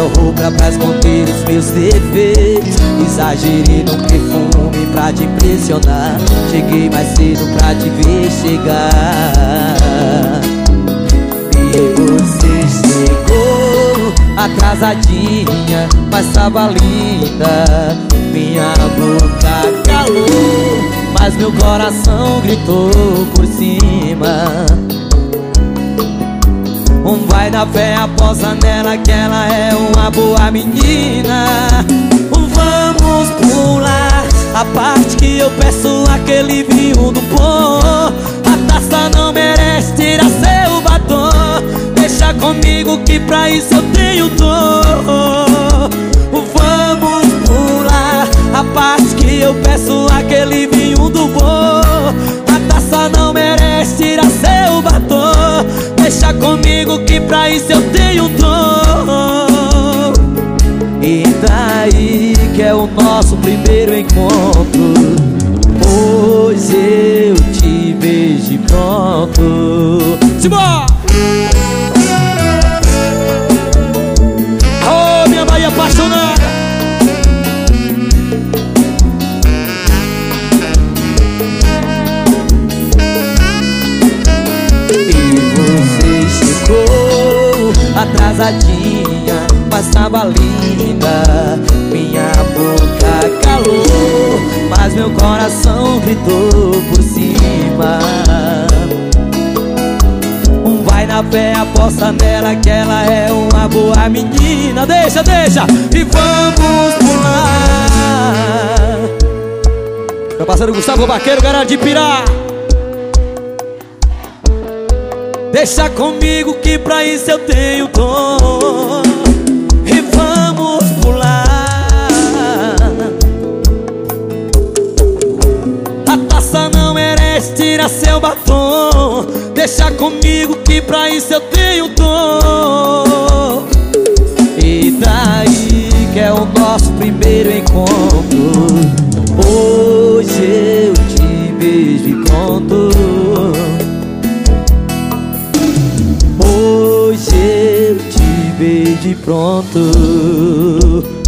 melhor roupa pra esconder os meus defeitos Exagerei no perfume pra te impressionar. Cheguei mais cedo pra te ver chegar. E você chegou atrasadinha Mas tava linda. Minha boca calou Mas meu coração gritou por cima. Um vai na fé, aposta nela que ela boa menina. Um Vamos pular a parte que eu peço aquele vinho do pó A taça não merece tirar seu batom. Deixa comigo que pra isso eu tenho dor. Vamos pular a parte que eu peço aquele vinho do bom A taça não merece tirar seu batom. Deixa comigo que pra isso eu tenho daí que é o nosso primeiro encontro. Hoje eu te vejo pronto. Simbora! Oh, minha Bahia apaixonada! Atrasadinha, mas tava linda Minha boca calou, mas meu coração gritou por cima. Um vai na fé, aposta nela que ela é uma boa menina. Deixa, deixa, e vamos pular. Meu parceiro Gustavo Baqueiro, galera de Pirá. Deixa comigo que pra isso eu tenho dom merece tirar seu batom Deixa comigo que pra isso eu tenho dom E daí que é o nosso primeiro encontro. Hoje eu te beijo e conto. Hoje eu te vejo pronto